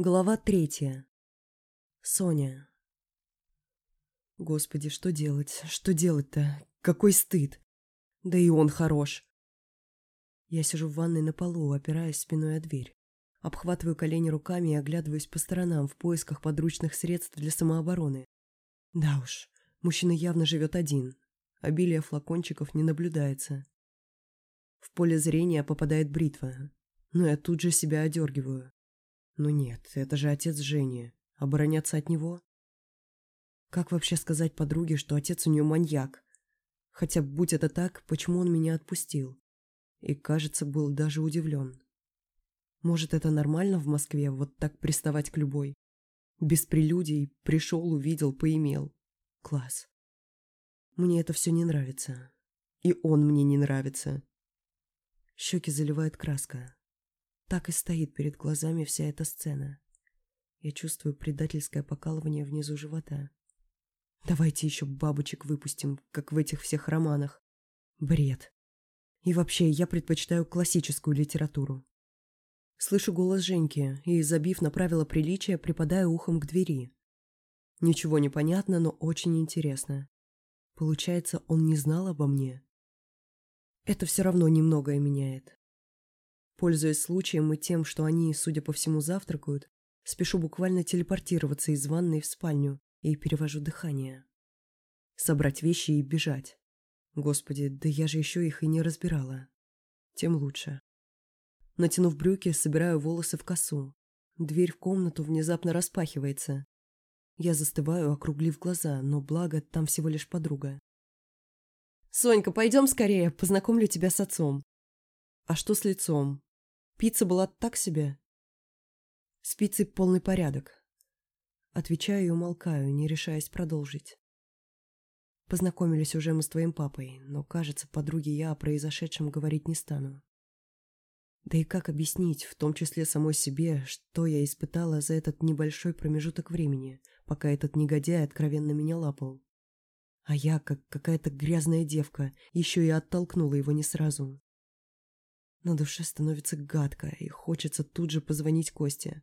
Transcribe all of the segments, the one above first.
Глава третья. Соня. Господи, что делать? Что делать-то? Какой стыд! Да и он хорош. Я сижу в ванной на полу, опираясь спиной о дверь. Обхватываю колени руками и оглядываюсь по сторонам в поисках подручных средств для самообороны. Да уж, мужчина явно живет один. Обилия флакончиков не наблюдается. В поле зрения попадает бритва, но я тут же себя одергиваю. Ну нет, это же отец Жени. Обороняться от него? Как вообще сказать подруге, что отец у нее маньяк? Хотя, будь это так, почему он меня отпустил? И, кажется, был даже удивлен. Может, это нормально в Москве, вот так приставать к любой? Без прелюдий пришел, увидел, поимел. Класс. Мне это все не нравится. И он мне не нравится. Щеки заливает краска. Так и стоит перед глазами вся эта сцена. Я чувствую предательское покалывание внизу живота. Давайте еще бабочек выпустим, как в этих всех романах. Бред. И вообще, я предпочитаю классическую литературу. Слышу голос Женьки и, забив на правила приличия, припадаю ухом к двери. Ничего не понятно, но очень интересно. Получается, он не знал обо мне? Это все равно немногое меняет. Пользуясь случаем и тем, что они, судя по всему, завтракают, спешу буквально телепортироваться из ванной в спальню и перевожу дыхание. Собрать вещи и бежать. Господи, да я же еще их и не разбирала. Тем лучше. Натянув брюки, собираю волосы в косу. Дверь в комнату внезапно распахивается. Я застываю, округлив глаза, но благо там всего лишь подруга. «Сонька, пойдем скорее, познакомлю тебя с отцом». «А что с лицом? Пицца была так себе. С пиццей полный порядок. Отвечаю и умолкаю, не решаясь продолжить. Познакомились уже мы с твоим папой, но, кажется, подруге я о произошедшем говорить не стану. Да и как объяснить, в том числе самой себе, что я испытала за этот небольшой промежуток времени, пока этот негодяй откровенно меня лапал. А я, как какая-то грязная девка, еще и оттолкнула его не сразу. На душе становится гадко, и хочется тут же позвонить Косте.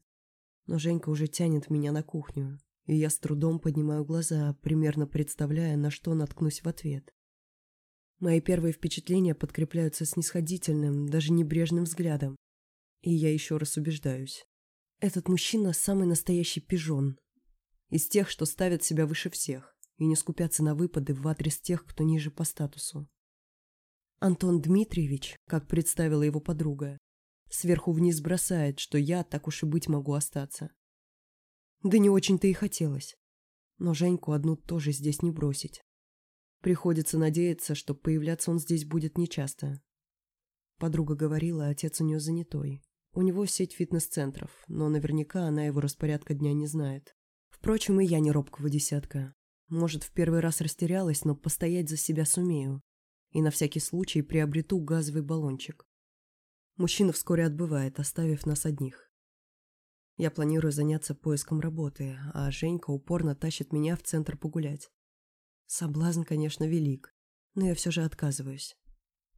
Но Женька уже тянет меня на кухню, и я с трудом поднимаю глаза, примерно представляя, на что наткнусь в ответ. Мои первые впечатления подкрепляются снисходительным, даже небрежным взглядом. И я еще раз убеждаюсь. Этот мужчина самый настоящий пижон. Из тех, что ставят себя выше всех и не скупятся на выпады в адрес тех, кто ниже по статусу. Антон Дмитриевич, как представила его подруга, сверху вниз бросает, что я, так уж и быть, могу остаться. Да не очень-то и хотелось. Но Женьку одну тоже здесь не бросить. Приходится надеяться, что появляться он здесь будет нечасто. Подруга говорила, отец у нее занятой. У него сеть фитнес-центров, но наверняка она его распорядка дня не знает. Впрочем, и я не робкого десятка. Может, в первый раз растерялась, но постоять за себя сумею и на всякий случай приобрету газовый баллончик. Мужчина вскоре отбывает, оставив нас одних. Я планирую заняться поиском работы, а Женька упорно тащит меня в центр погулять. Соблазн, конечно, велик, но я все же отказываюсь.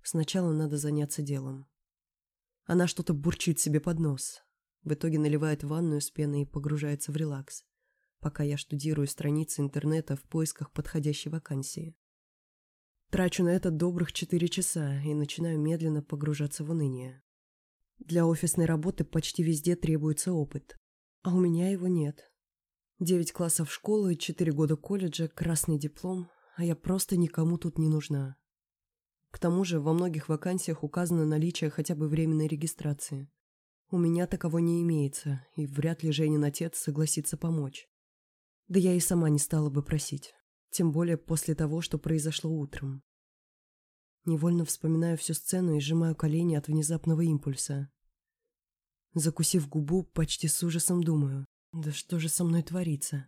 Сначала надо заняться делом. Она что-то бурчит себе под нос. В итоге наливает ванную с пеной и погружается в релакс, пока я штудирую страницы интернета в поисках подходящей вакансии. Трачу на это добрых четыре часа и начинаю медленно погружаться в уныние. Для офисной работы почти везде требуется опыт, а у меня его нет. Девять классов школы, четыре года колледжа, красный диплом, а я просто никому тут не нужна. К тому же во многих вакансиях указано наличие хотя бы временной регистрации. У меня таково не имеется, и вряд ли Женин отец согласится помочь. Да я и сама не стала бы просить. Тем более после того, что произошло утром. Невольно вспоминаю всю сцену и сжимаю колени от внезапного импульса. Закусив губу, почти с ужасом думаю, да что же со мной творится?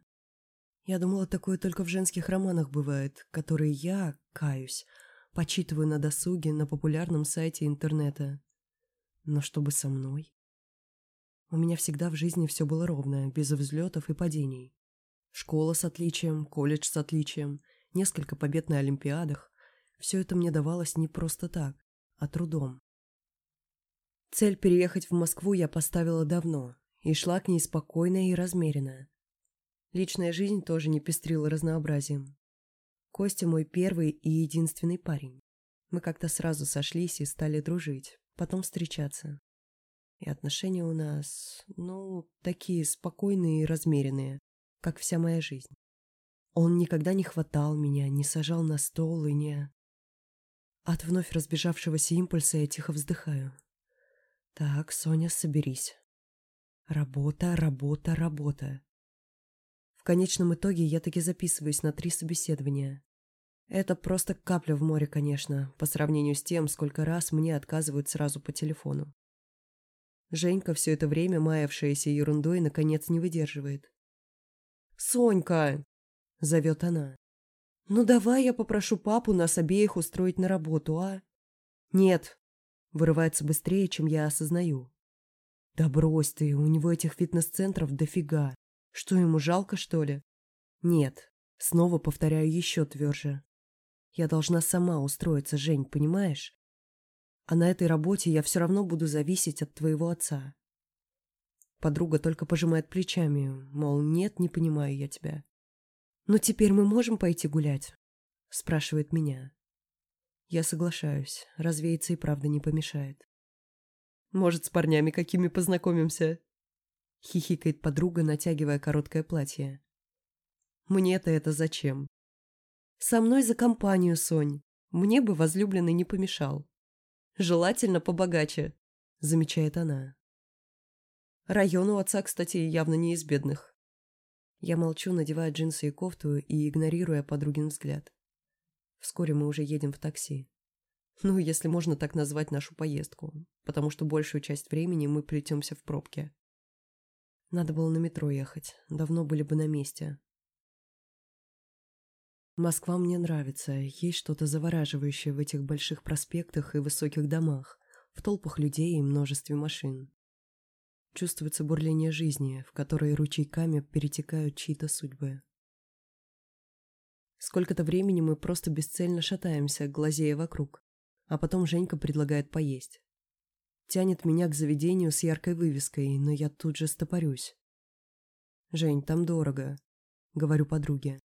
Я думала, такое только в женских романах бывает, которые я, каюсь, почитываю на досуге на популярном сайте интернета. Но чтобы со мной? У меня всегда в жизни все было ровно, без взлетов и падений. Школа с отличием, колледж с отличием, несколько побед на Олимпиадах. Все это мне давалось не просто так, а трудом. Цель переехать в Москву я поставила давно, и шла к ней спокойная и размеренная. Личная жизнь тоже не пестрила разнообразием. Костя мой первый и единственный парень. Мы как-то сразу сошлись и стали дружить, потом встречаться. И отношения у нас, ну, такие спокойные и размеренные, как вся моя жизнь. Он никогда не хватал меня, не сажал на стол и не... От вновь разбежавшегося импульса я тихо вздыхаю. Так, Соня, соберись. Работа, работа, работа. В конечном итоге я таки записываюсь на три собеседования. Это просто капля в море, конечно, по сравнению с тем, сколько раз мне отказывают сразу по телефону. Женька, все это время маявшаяся ерундой, наконец не выдерживает. «Сонька!» — зовет она. «Ну давай я попрошу папу нас обеих устроить на работу, а?» «Нет!» — вырывается быстрее, чем я осознаю. «Да брось ты, у него этих фитнес-центров дофига. Что, ему жалко, что ли?» «Нет!» — снова повторяю еще тверже. «Я должна сама устроиться, Жень, понимаешь? А на этой работе я все равно буду зависеть от твоего отца. Подруга только пожимает плечами, мол, нет, не понимаю я тебя. «Ну теперь мы можем пойти гулять?» – спрашивает меня. Я соглашаюсь, развеяться и правда не помешает. «Может, с парнями какими познакомимся?» – хихикает подруга, натягивая короткое платье. «Мне-то это зачем?» «Со мной за компанию, Сонь. Мне бы возлюбленный не помешал». Желательно побогаче», — замечает она. Район у отца, кстати, явно не из бедных. Я молчу, надевая джинсы и кофту и игнорируя подругин взгляд. Вскоре мы уже едем в такси. Ну, если можно так назвать нашу поездку, потому что большую часть времени мы плетемся в пробке. Надо было на метро ехать, давно были бы на месте. Москва мне нравится, есть что-то завораживающее в этих больших проспектах и высоких домах, в толпах людей и множестве машин. Чувствуется бурление жизни, в которой ручейками перетекают чьи-то судьбы. Сколько-то времени мы просто бесцельно шатаемся, глазея вокруг, а потом Женька предлагает поесть. Тянет меня к заведению с яркой вывеской, но я тут же стопорюсь. «Жень, там дорого», — говорю подруге.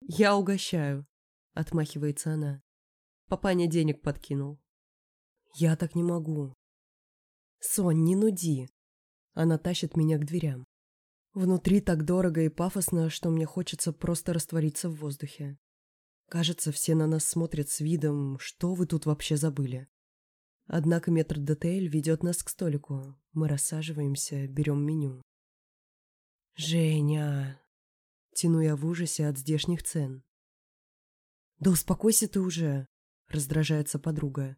«Я угощаю», — отмахивается она. Папаня денег подкинул. «Я так не могу». «Сонь, не нуди». Она тащит меня к дверям. Внутри так дорого и пафосно, что мне хочется просто раствориться в воздухе. Кажется, все на нас смотрят с видом, что вы тут вообще забыли. Однако метр-детейль ведет нас к столику. Мы рассаживаемся, берем меню. «Женя!» Тяну я в ужасе от здешних цен. «Да успокойся ты уже!» — раздражается подруга.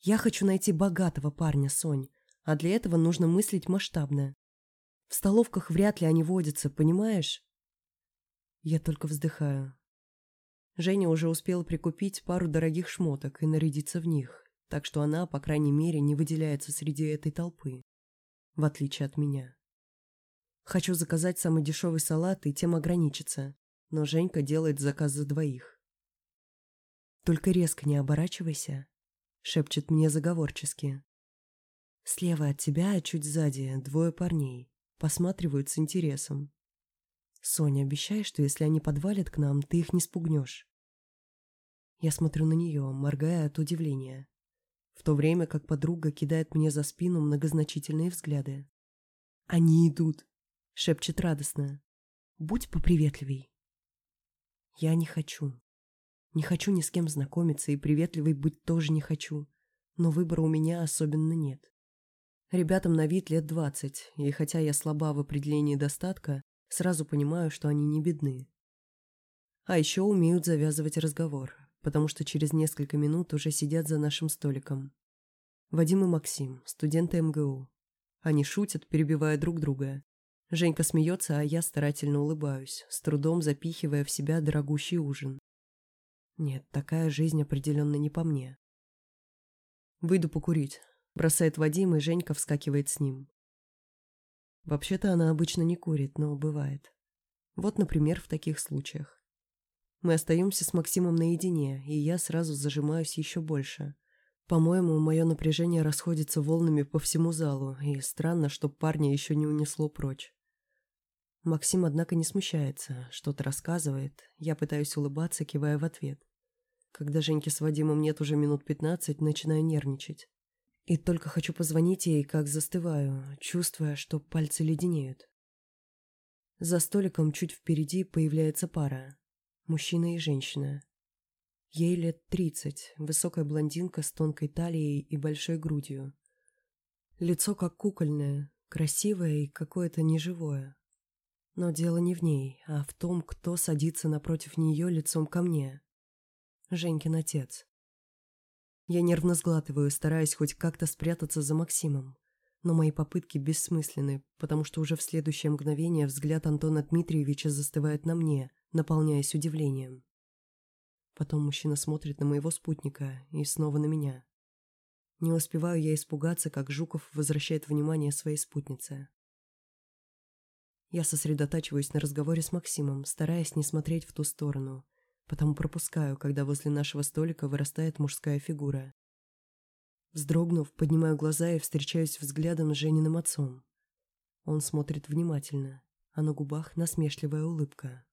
«Я хочу найти богатого парня, Сонь, а для этого нужно мыслить масштабно. В столовках вряд ли они водятся, понимаешь?» Я только вздыхаю. Женя уже успела прикупить пару дорогих шмоток и нарядиться в них, так что она, по крайней мере, не выделяется среди этой толпы, в отличие от меня. Хочу заказать самый дешевый салат и тем ограничиться, но Женька делает заказ за двоих. «Только резко не оборачивайся», — шепчет мне заговорчески. Слева от тебя, а чуть сзади, двое парней. Посматривают с интересом. Соня, обещай, что если они подвалят к нам, ты их не спугнешь. Я смотрю на нее, моргая от удивления. В то время как подруга кидает мне за спину многозначительные взгляды. Они идут шепчет радостно. Будь поприветливей. Я не хочу. Не хочу ни с кем знакомиться, и приветливой быть тоже не хочу. Но выбора у меня особенно нет. Ребятам на вид лет двадцать, и хотя я слаба в определении достатка, сразу понимаю, что они не бедны. А еще умеют завязывать разговор, потому что через несколько минут уже сидят за нашим столиком. Вадим и Максим, студенты МГУ. Они шутят, перебивая друг друга. Женька смеется, а я старательно улыбаюсь, с трудом запихивая в себя дорогущий ужин. Нет, такая жизнь определенно не по мне. «Выйду покурить», — бросает Вадим, и Женька вскакивает с ним. Вообще-то она обычно не курит, но бывает. Вот, например, в таких случаях. Мы остаемся с Максимом наедине, и я сразу зажимаюсь еще больше, По-моему, мое напряжение расходится волнами по всему залу, и странно, что парня еще не унесло прочь. Максим, однако, не смущается, что-то рассказывает. Я пытаюсь улыбаться, кивая в ответ. Когда Женьки с Вадимом нет уже минут пятнадцать, начинаю нервничать. И только хочу позвонить ей, как застываю, чувствуя, что пальцы леденеют. За столиком чуть впереди появляется пара. Мужчина и женщина. Ей лет тридцать, высокая блондинка с тонкой талией и большой грудью. Лицо как кукольное, красивое и какое-то неживое. Но дело не в ней, а в том, кто садится напротив нее лицом ко мне. Женькин отец. Я нервно сглатываю, стараясь хоть как-то спрятаться за Максимом. Но мои попытки бессмысленны, потому что уже в следующее мгновение взгляд Антона Дмитриевича застывает на мне, наполняясь удивлением. Потом мужчина смотрит на моего спутника и снова на меня. Не успеваю я испугаться, как Жуков возвращает внимание своей спутнице. Я сосредотачиваюсь на разговоре с Максимом, стараясь не смотреть в ту сторону, потому пропускаю, когда возле нашего столика вырастает мужская фигура. Вздрогнув, поднимаю глаза и встречаюсь взглядом с Жениным отцом. Он смотрит внимательно, а на губах насмешливая улыбка.